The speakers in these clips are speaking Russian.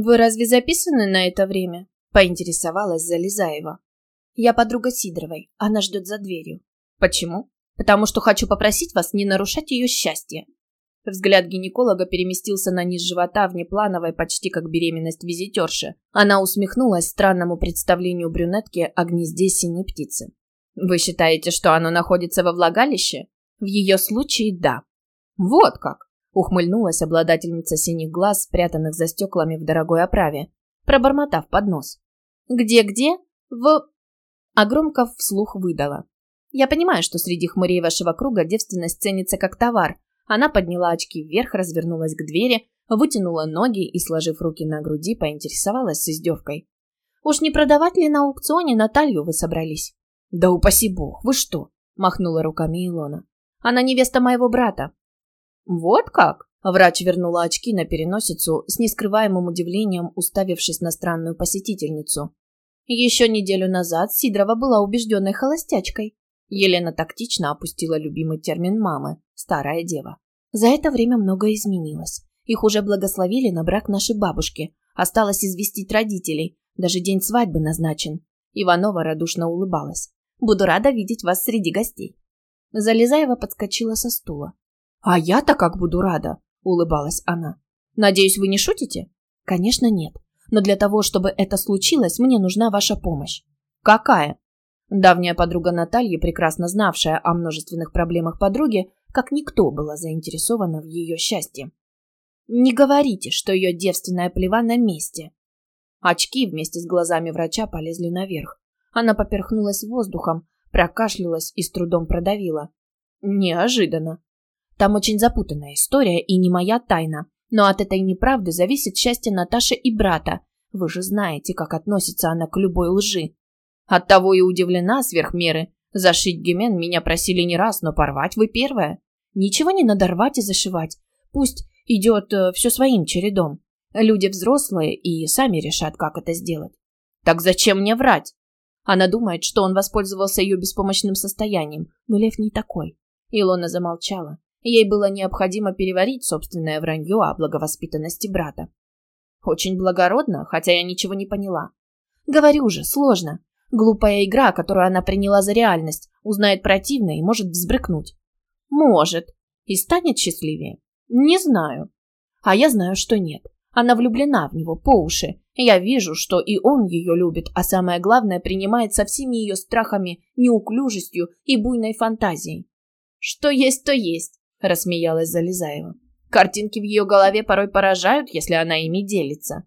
«Вы разве записаны на это время?» – поинтересовалась Залезаева. «Я подруга Сидоровой. Она ждет за дверью». «Почему?» «Потому что хочу попросить вас не нарушать ее счастье». Взгляд гинеколога переместился на низ живота внеплановой, почти как беременность визитерши. Она усмехнулась странному представлению брюнетки о гнезде синей птицы. «Вы считаете, что оно находится во влагалище?» «В ее случае – да». «Вот как!» Ухмыльнулась обладательница синих глаз, спрятанных за стеклами в дорогой оправе, пробормотав под нос. «Где-где? В...» А громко вслух выдала. «Я понимаю, что среди хмырей вашего круга девственность ценится как товар». Она подняла очки вверх, развернулась к двери, вытянула ноги и, сложив руки на груди, поинтересовалась с издевкой. «Уж не продавать ли на аукционе Наталью вы собрались?» «Да упаси бог, вы что?» – махнула руками Илона. «Она невеста моего брата. «Вот как?» Врач вернула очки на переносицу с нескрываемым удивлением, уставившись на странную посетительницу. Еще неделю назад Сидорова была убежденной холостячкой. Елена тактично опустила любимый термин мамы – старая дева. За это время многое изменилось. Их уже благословили на брак нашей бабушки. Осталось известить родителей. Даже день свадьбы назначен. Иванова радушно улыбалась. «Буду рада видеть вас среди гостей». Залезаева подскочила со стула. «А я-то как буду рада!» – улыбалась она. «Надеюсь, вы не шутите?» «Конечно, нет. Но для того, чтобы это случилось, мне нужна ваша помощь». «Какая?» Давняя подруга Натальи, прекрасно знавшая о множественных проблемах подруги, как никто была заинтересована в ее счастье. «Не говорите, что ее девственная плева на месте». Очки вместе с глазами врача полезли наверх. Она поперхнулась воздухом, прокашлялась и с трудом продавила. Неожиданно. Там очень запутанная история и не моя тайна. Но от этой неправды зависит счастье Наташи и брата. Вы же знаете, как относится она к любой лжи. Оттого и удивлена сверх меры. Зашить гемен меня просили не раз, но порвать вы первая. Ничего не надо рвать и зашивать. Пусть идет э, все своим чередом. Люди взрослые и сами решат, как это сделать. Так зачем мне врать? Она думает, что он воспользовался ее беспомощным состоянием, но Лев не такой. Илона замолчала. Ей было необходимо переварить собственное вранье о благовоспитанности брата. Очень благородно, хотя я ничего не поняла. Говорю же, сложно. Глупая игра, которую она приняла за реальность, узнает противно и может взбрыкнуть. Может. И станет счастливее? Не знаю. А я знаю, что нет. Она влюблена в него по уши. Я вижу, что и он ее любит, а самое главное, принимает со всеми ее страхами, неуклюжестью и буйной фантазией. Что есть, то есть. – рассмеялась Залезаева. «Картинки в ее голове порой поражают, если она ими делится».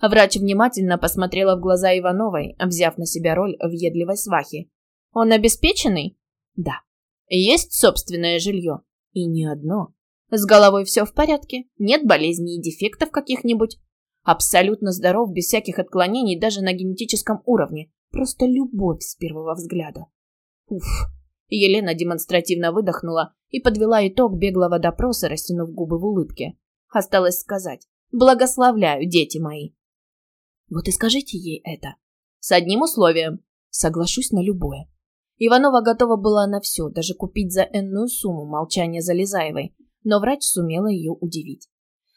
Врач внимательно посмотрела в глаза Ивановой, взяв на себя роль въедливой свахи. «Он обеспеченный?» «Да». «Есть собственное жилье?» «И не одно». «С головой все в порядке? Нет болезней и дефектов каких-нибудь?» «Абсолютно здоров, без всяких отклонений даже на генетическом уровне. Просто любовь с первого взгляда». «Уф, Елена демонстративно выдохнула и подвела итог беглого допроса, растянув губы в улыбке. Осталось сказать «Благословляю, дети мои». Вот и скажите ей это. С одним условием. Соглашусь на любое. Иванова готова была на все, даже купить за энную сумму молчание Залезаевой, но врач сумела ее удивить.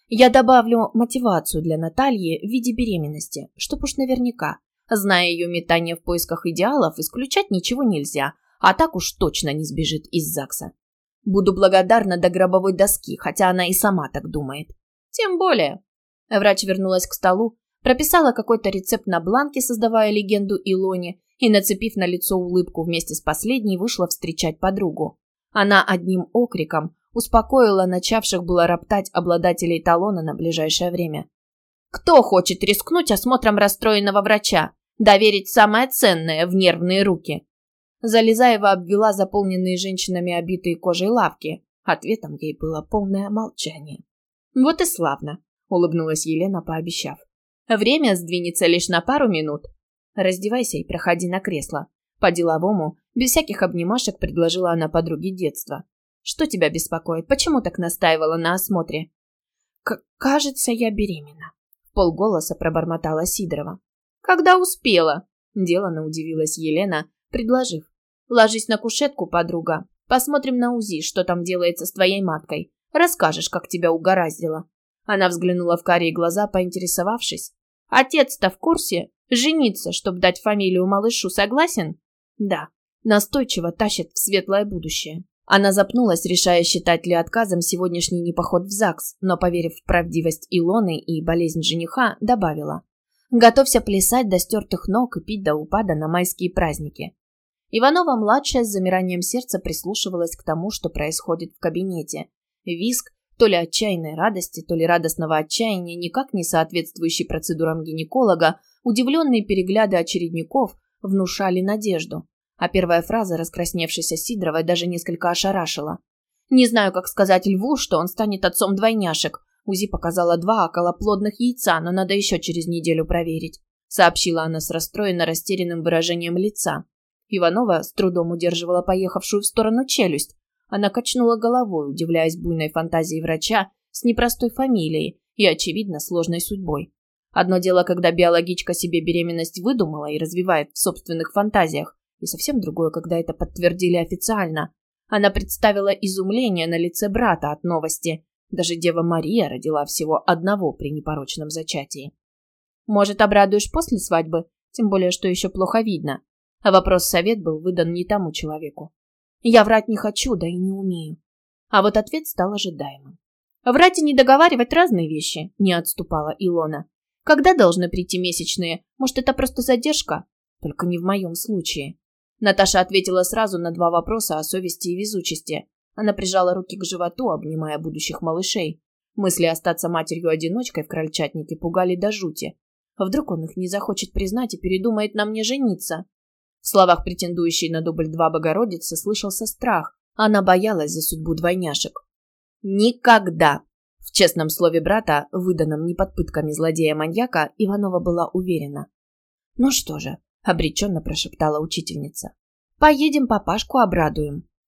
Я добавлю мотивацию для Натальи в виде беременности, чтоб уж наверняка. Зная ее метание в поисках идеалов, исключать ничего нельзя, а так уж точно не сбежит из ЗАГСа. Буду благодарна до гробовой доски, хотя она и сама так думает. Тем более. Врач вернулась к столу, прописала какой-то рецепт на бланке, создавая легенду Илоне, и, нацепив на лицо улыбку вместе с последней, вышла встречать подругу. Она одним окриком успокоила начавших было роптать обладателей талона на ближайшее время. «Кто хочет рискнуть осмотром расстроенного врача? Доверить самое ценное в нервные руки? Залезаева обвела заполненные женщинами обитые кожей лавки. Ответом ей было полное молчание. «Вот и славно», — улыбнулась Елена, пообещав. «Время сдвинется лишь на пару минут. Раздевайся и проходи на кресло». По-деловому, без всяких обнимашек, предложила она подруге детства. «Что тебя беспокоит? Почему так настаивала на осмотре?» К «Кажется, я беременна», — полголоса пробормотала Сидорова. «Когда успела?» — делано удивилась Елена, предложив. Ложись на кушетку, подруга. Посмотрим на УЗИ, что там делается с твоей маткой. Расскажешь, как тебя угораздило. Она взглянула в карие глаза, поинтересовавшись. «Отец-то в курсе? Жениться, чтобы дать фамилию малышу, согласен?» «Да». Настойчиво тащит в светлое будущее. Она запнулась, решая, считать ли отказом сегодняшний непоход в ЗАГС, но, поверив в правдивость Илоны и болезнь жениха, добавила. «Готовься плясать до стертых ног и пить до упада на майские праздники». Иванова-младшая с замиранием сердца прислушивалась к тому, что происходит в кабинете. Виск, то ли отчаянной радости, то ли радостного отчаяния, никак не соответствующий процедурам гинеколога, удивленные перегляды очередников внушали надежду. А первая фраза, раскрасневшейся Сидоровой, даже несколько ошарашила. «Не знаю, как сказать Льву, что он станет отцом двойняшек. УЗИ показала два околоплодных яйца, но надо еще через неделю проверить», сообщила она с расстроенно растерянным выражением лица. Иванова с трудом удерживала поехавшую в сторону челюсть. Она качнула головой, удивляясь буйной фантазии врача с непростой фамилией и, очевидно, сложной судьбой. Одно дело, когда биологичка себе беременность выдумала и развивает в собственных фантазиях, и совсем другое, когда это подтвердили официально. Она представила изумление на лице брата от новости. Даже Дева Мария родила всего одного при непорочном зачатии. «Может, обрадуешь после свадьбы? Тем более, что еще плохо видно». А вопрос-совет был выдан не тому человеку. Я врать не хочу, да и не умею. А вот ответ стал ожидаемым. Врать и не договаривать разные вещи, не отступала Илона. Когда должны прийти месячные? Может, это просто задержка? Только не в моем случае. Наташа ответила сразу на два вопроса о совести и везучести. Она прижала руки к животу, обнимая будущих малышей. Мысли остаться матерью-одиночкой в крольчатнике пугали до жути. Вдруг он их не захочет признать и передумает на мне жениться? В словах претендующей на дубль два Богородицы слышался страх. Она боялась за судьбу двойняшек. «Никогда!» В честном слове брата, выданном не под пытками злодея-маньяка, Иванова была уверена. «Ну что же», — обреченно прошептала учительница. «Поедем папашку обрадуем».